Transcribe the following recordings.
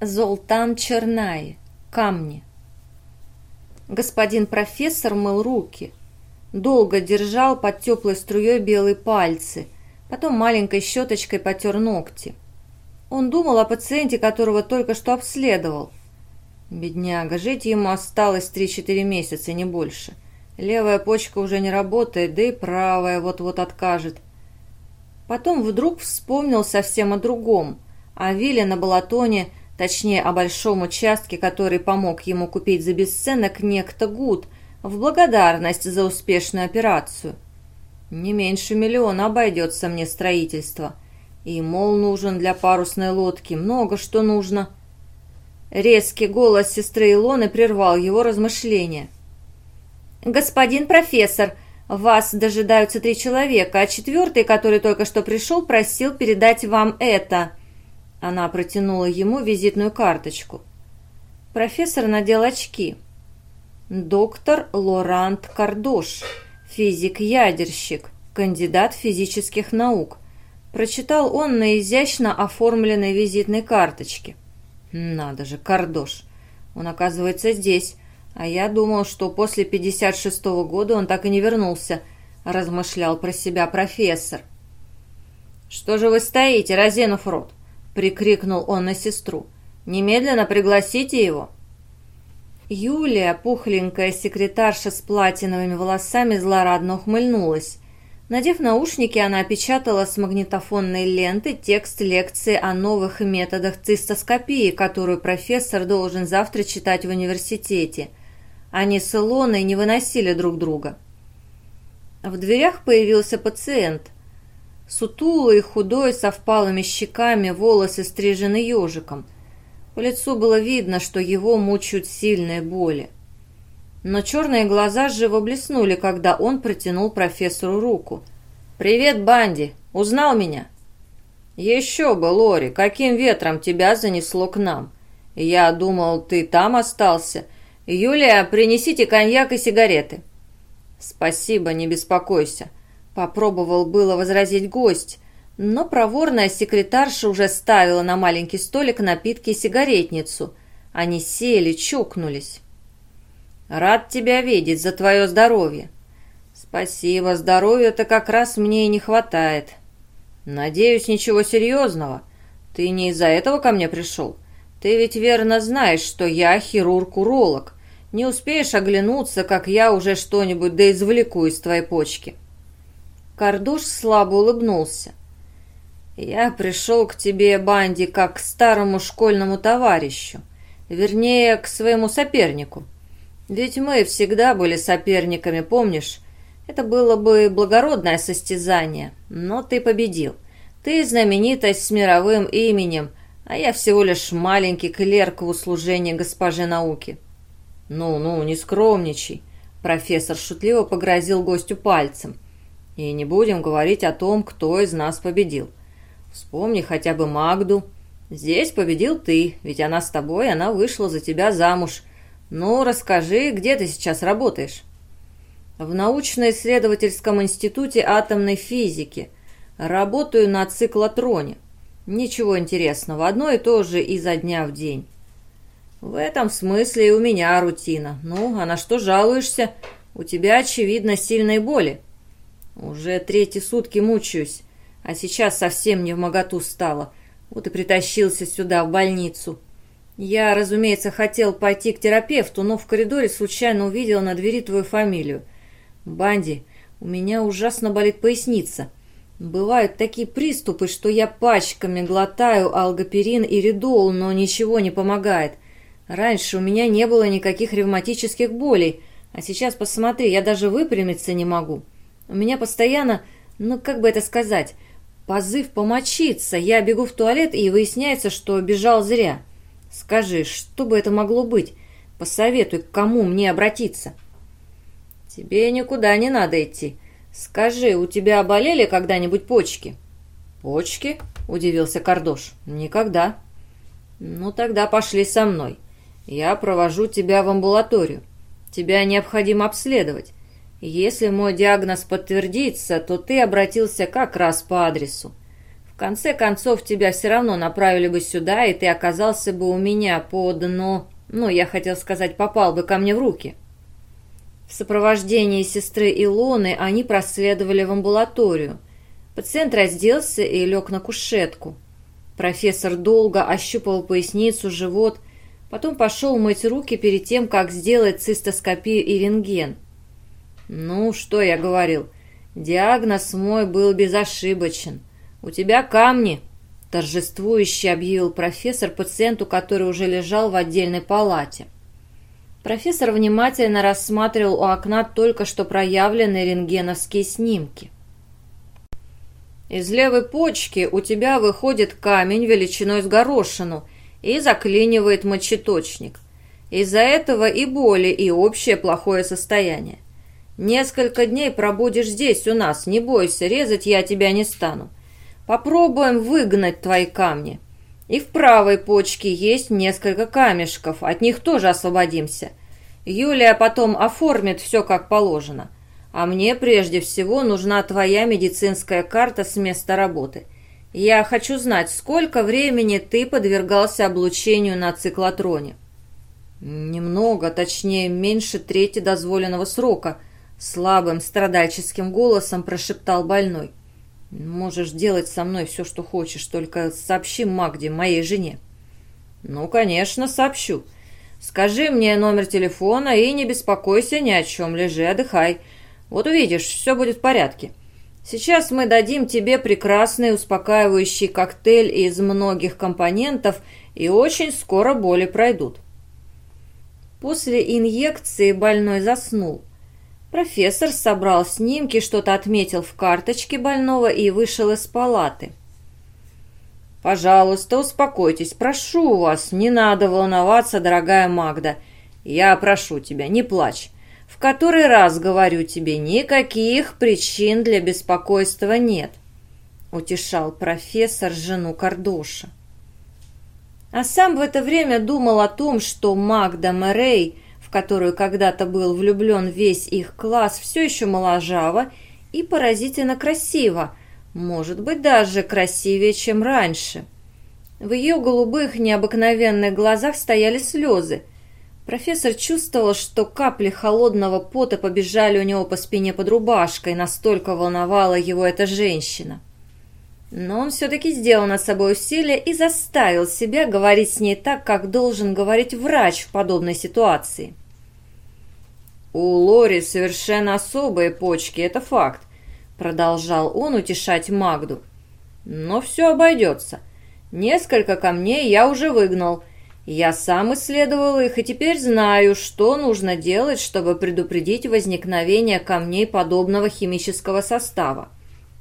Золтан Чернай. Камни. Господин профессор мыл руки. Долго держал под теплой струей белые пальцы, потом маленькой щеточкой потер ногти. Он думал о пациенте, которого только что обследовал. Бедняга, жить ему осталось 3-4 месяца, не больше. Левая почка уже не работает, да и правая вот-вот откажет. Потом вдруг вспомнил совсем о другом, о вилле на Балатоне, точнее о большом участке, который помог ему купить за бесценок некто Гуд в благодарность за успешную операцию. Не меньше миллиона обойдется мне строительство. И мол нужен для парусной лодки, много что нужно. Резкий голос сестры Илоны прервал его размышления. «Господин профессор, вас дожидаются три человека, а четвертый, который только что пришел, просил передать вам это». Она протянула ему визитную карточку. Профессор надел очки. Доктор Лорант Кардош, физик-ядерщик, кандидат физических наук. Прочитал он на изящно оформленной визитной карточке. Надо же, Кардош. Он, оказывается, здесь. А я думал, что после 56-го года он так и не вернулся, размышлял про себя профессор. «Что же вы стоите, разинув рот?» — прикрикнул он на сестру. «Немедленно пригласите его!» Юлия, пухленькая секретарша с платиновыми волосами, злорадно ухмыльнулась. Надев наушники, она опечатала с магнитофонной ленты текст лекции о новых методах цистоскопии, которую профессор должен завтра читать в университете. Они с Илоной не выносили друг друга. В дверях появился пациент. Сутулый, худой, со впалыми щеками, волосы стрижены ежиком. По лицу было видно, что его мучают сильные боли. Но черные глаза живо блеснули, когда он протянул профессору руку. «Привет, Банди! Узнал меня?» «Еще бы, Лори, каким ветром тебя занесло к нам? Я думал, ты там остался. Юлия, принесите коньяк и сигареты». «Спасибо, не беспокойся. Попробовал было возразить гость, но проворная секретарша уже ставила на маленький столик напитки и сигаретницу. Они сели, чокнулись. «Рад тебя видеть, за твое здоровье». «Спасибо, здоровья-то как раз мне и не хватает». «Надеюсь, ничего серьезного. Ты не из-за этого ко мне пришел? Ты ведь верно знаешь, что я хирург-уролог. Не успеешь оглянуться, как я уже что-нибудь да извлеку из твоей почки». Кардуш слабо улыбнулся. «Я пришел к тебе, Банди, как к старому школьному товарищу, вернее, к своему сопернику. Ведь мы всегда были соперниками, помнишь? Это было бы благородное состязание, но ты победил. Ты знаменитость с мировым именем, а я всего лишь маленький клерк в услужении госпожи науки». «Ну-ну, не скромничай», — профессор шутливо погрозил гостю пальцем. И не будем говорить о том, кто из нас победил. Вспомни хотя бы Магду. Здесь победил ты, ведь она с тобой, она вышла за тебя замуж. Ну, расскажи, где ты сейчас работаешь? В научно-исследовательском институте атомной физики. Работаю на циклотроне. Ничего интересного, одно и то же изо дня в день. В этом смысле и у меня рутина. Ну, а на что жалуешься? У тебя, очевидно, сильные боли. Уже третьи сутки мучаюсь, а сейчас совсем не в моготу стало. Вот и притащился сюда, в больницу. Я, разумеется, хотел пойти к терапевту, но в коридоре случайно увидел на двери твою фамилию. Банди, у меня ужасно болит поясница. Бывают такие приступы, что я пачками глотаю алгоперин и редол, но ничего не помогает. Раньше у меня не было никаких ревматических болей, а сейчас, посмотри, я даже выпрямиться не могу. У меня постоянно, ну как бы это сказать, позыв помочиться. Я бегу в туалет, и выясняется, что бежал зря. Скажи, что бы это могло быть? Посоветуй, к кому мне обратиться. Тебе никуда не надо идти. Скажи, у тебя болели когда-нибудь почки? Почки? Удивился Кардош. Никогда. Ну тогда пошли со мной. Я провожу тебя в амбулаторию. Тебя необходимо обследовать. Если мой диагноз подтвердится, то ты обратился как раз по адресу. В конце концов, тебя все равно направили бы сюда, и ты оказался бы у меня под, но... Ну, я хотел сказать, попал бы ко мне в руки. В сопровождении сестры Илоны они проследовали в амбулаторию. Пациент разделся и лег на кушетку. Профессор долго ощупал поясницу, живот, потом пошел мыть руки перед тем, как сделать цистоскопию и рентген. «Ну, что я говорил? Диагноз мой был безошибочен. У тебя камни!» торжествующе объявил профессор пациенту, который уже лежал в отдельной палате. Профессор внимательно рассматривал у окна только что проявленные рентгеновские снимки. Из левой почки у тебя выходит камень величиной с горошину и заклинивает мочеточник. Из-за этого и боли, и общее плохое состояние. Несколько дней пробудешь здесь у нас, не бойся, резать я тебя не стану. Попробуем выгнать твои камни. И в правой почке есть несколько камешков, от них тоже освободимся. Юлия потом оформит все как положено. А мне прежде всего нужна твоя медицинская карта с места работы. Я хочу знать, сколько времени ты подвергался облучению на циклотроне. Немного, точнее, меньше трети дозволенного срока, слабым страдальческим голосом прошептал больной. Можешь делать со мной все, что хочешь, только сообщи Магде, моей жене. Ну, конечно, сообщу. Скажи мне номер телефона и не беспокойся ни о чем, лежи, отдыхай. Вот увидишь, все будет в порядке. Сейчас мы дадим тебе прекрасный успокаивающий коктейль из многих компонентов, и очень скоро боли пройдут. После инъекции больной заснул. Профессор собрал снимки, что-то отметил в карточке больного и вышел из палаты. «Пожалуйста, успокойтесь, прошу вас, не надо волноваться, дорогая Магда. Я прошу тебя, не плачь. В который раз говорю тебе, никаких причин для беспокойства нет», — утешал профессор жену Кардоша. А сам в это время думал о том, что Магда Мэрей, которую когда-то был влюблен весь их класс, все еще моложава и поразительно красива, может быть, даже красивее, чем раньше. В ее голубых необыкновенных глазах стояли слезы — Профессор чувствовал, что капли холодного пота побежали у него по спине под рубашкой, настолько волновала его эта женщина. Но он все-таки сделал над собой усилие и заставил себя говорить с ней так, как должен говорить врач в подобной ситуации. «У Лори совершенно особые почки, это факт», — продолжал он утешать Магду. «Но все обойдется. Несколько камней я уже выгнал» Я сам исследовал их и теперь знаю, что нужно делать, чтобы предупредить возникновение камней подобного химического состава.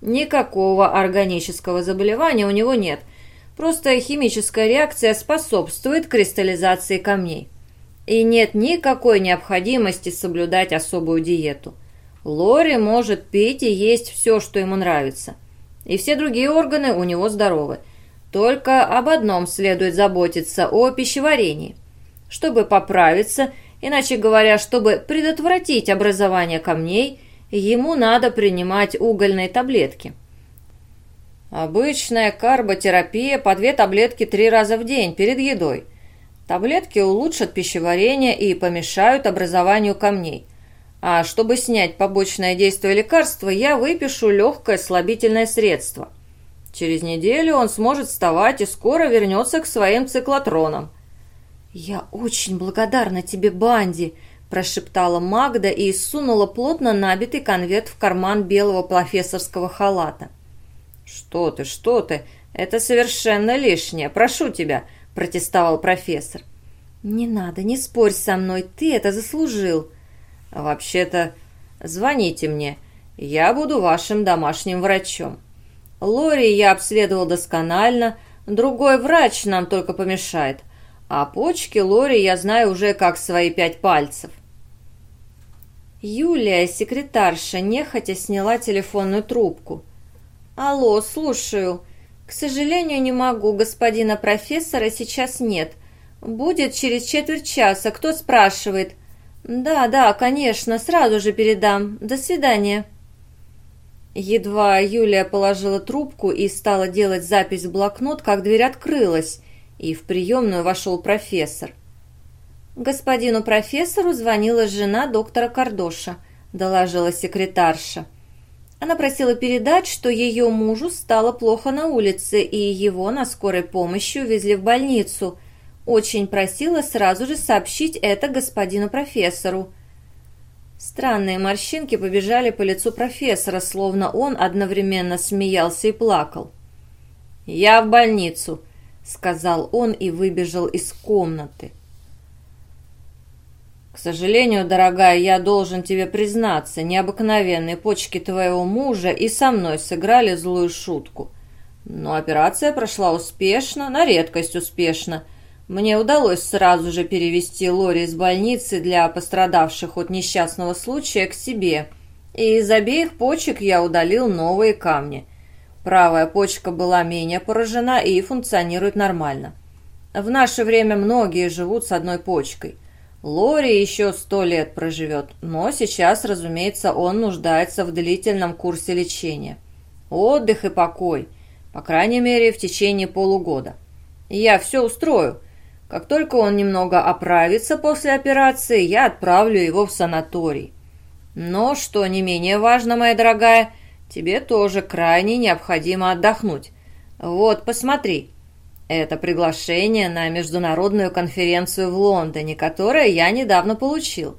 Никакого органического заболевания у него нет. Просто химическая реакция способствует кристаллизации камней. И нет никакой необходимости соблюдать особую диету. Лори может пить и есть все, что ему нравится. И все другие органы у него здоровы – только об одном следует заботиться – о пищеварении. Чтобы поправиться, иначе говоря, чтобы предотвратить образование камней, ему надо принимать угольные таблетки. Обычная карботерапия по две таблетки три раза в день перед едой. Таблетки улучшат пищеварение и помешают образованию камней. А чтобы снять побочное действие лекарства, я выпишу легкое слабительное средство – Через неделю он сможет вставать и скоро вернется к своим циклотронам. «Я очень благодарна тебе, Банди!» – прошептала Магда и сунула плотно набитый конверт в карман белого профессорского халата. «Что ты, что ты? Это совершенно лишнее. Прошу тебя!» – протестовал профессор. «Не надо, не спорь со мной, ты это заслужил». «Вообще-то, звоните мне, я буду вашим домашним врачом». Лори я обследовал досконально, другой врач нам только помешает. А почки Лори я знаю уже как свои пять пальцев. Юлия, секретарша, нехотя сняла телефонную трубку. «Алло, слушаю. К сожалению, не могу, господина профессора сейчас нет. Будет через четверть часа. Кто спрашивает?» «Да, да, конечно, сразу же передам. До свидания». Едва Юлия положила трубку и стала делать запись в блокнот, как дверь открылась, и в приемную вошел профессор. «Господину профессору звонила жена доктора Кардоша», – доложила секретарша. Она просила передать, что ее мужу стало плохо на улице, и его на скорой помощи увезли в больницу. Очень просила сразу же сообщить это господину профессору. Странные морщинки побежали по лицу профессора, словно он одновременно смеялся и плакал. «Я в больницу», — сказал он и выбежал из комнаты. «К сожалению, дорогая, я должен тебе признаться, необыкновенные почки твоего мужа и со мной сыграли злую шутку. Но операция прошла успешно, на редкость успешно. Мне удалось сразу же перевести Лори из больницы для пострадавших от несчастного случая к себе, и из обеих почек я удалил новые камни. Правая почка была менее поражена и функционирует нормально. В наше время многие живут с одной почкой. Лори еще сто лет проживет, но сейчас, разумеется, он нуждается в длительном курсе лечения. Отдых и покой, по крайней мере, в течение полугода. Я все устрою. Как только он немного оправится после операции, я отправлю его в санаторий. Но, что не менее важно, моя дорогая, тебе тоже крайне необходимо отдохнуть. Вот, посмотри, это приглашение на международную конференцию в Лондоне, которое я недавно получил.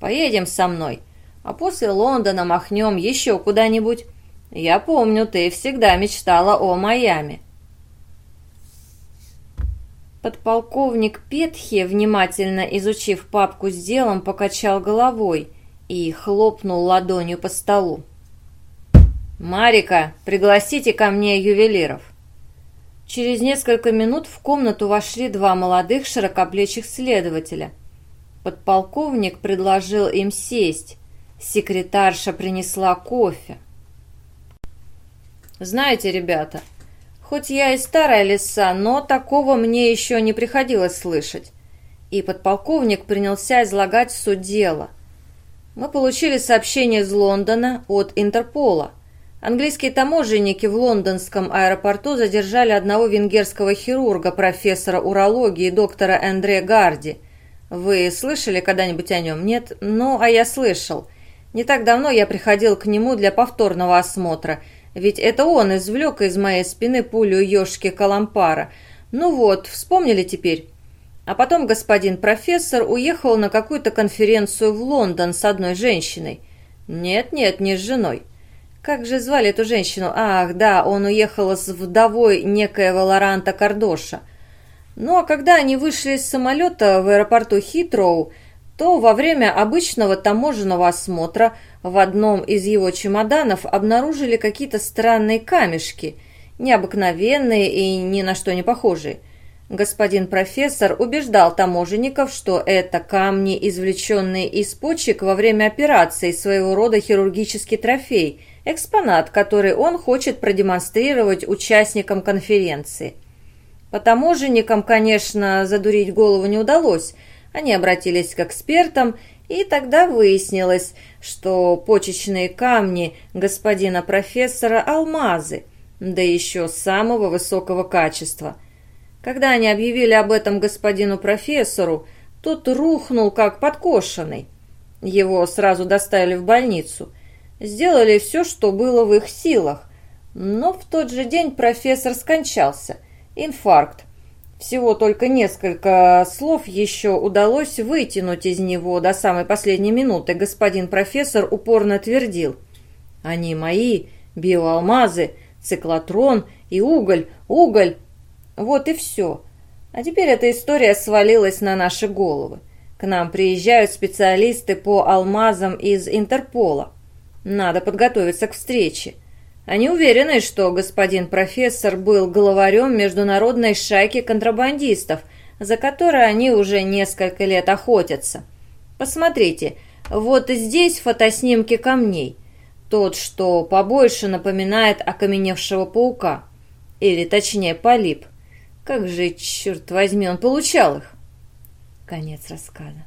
Поедем со мной, а после Лондона махнем еще куда-нибудь. Я помню, ты всегда мечтала о Майами». Подполковник Петхе, внимательно изучив папку с делом, покачал головой и хлопнул ладонью по столу. «Марика, пригласите ко мне ювелиров». Через несколько минут в комнату вошли два молодых широкоплечих следователя. Подполковник предложил им сесть. Секретарша принесла кофе. «Знаете, ребята, хоть я и старая лиса, но такого мне еще не приходилось слышать». И подполковник принялся излагать суть дела. «Мы получили сообщение из Лондона от Интерпола. Английские таможенники в лондонском аэропорту задержали одного венгерского хирурга, профессора урологии, доктора Эндре Гарди. Вы слышали когда-нибудь о нем? Нет? Ну, а я слышал. Не так давно я приходил к нему для повторного осмотра, ведь это он извлек из моей спины пулю ешки Калампара. Ну вот, вспомнили теперь? А потом господин профессор уехал на какую-то конференцию в Лондон с одной женщиной. Нет-нет, не с женой. Как же звали эту женщину? Ах, да, он уехал с вдовой некоего Лоранта Кардоша. Ну а когда они вышли из самолета в аэропорту Хитроу, то во время обычного таможенного осмотра в одном из его чемоданов обнаружили какие-то странные камешки, необыкновенные и ни на что не похожие. Господин профессор убеждал таможенников, что это камни, извлеченные из почек во время операции, своего рода хирургический трофей – экспонат, который он хочет продемонстрировать участникам конференции. По таможенникам, конечно, задурить голову не удалось. Они обратились к экспертам, и тогда выяснилось, что почечные камни господина профессора – алмазы, да еще самого высокого качества. Когда они объявили об этом господину профессору, тот рухнул как подкошенный. Его сразу доставили в больницу – сделали все, что было в их силах. Но в тот же день профессор скончался. Инфаркт. Всего только несколько слов еще удалось вытянуть из него до самой последней минуты. Господин профессор упорно твердил. «Они мои, биоалмазы, циклотрон и уголь, уголь». Вот и все. А теперь эта история свалилась на наши головы. К нам приезжают специалисты по алмазам из Интерпола. Надо подготовиться к встрече. Они уверены, что господин профессор был главарем международной шайки контрабандистов, за которой они уже несколько лет охотятся. Посмотрите, вот здесь фотоснимки камней. Тот, что побольше напоминает окаменевшего паука. Или точнее полип. Как же, черт возьми, он получал их? Конец рассказа.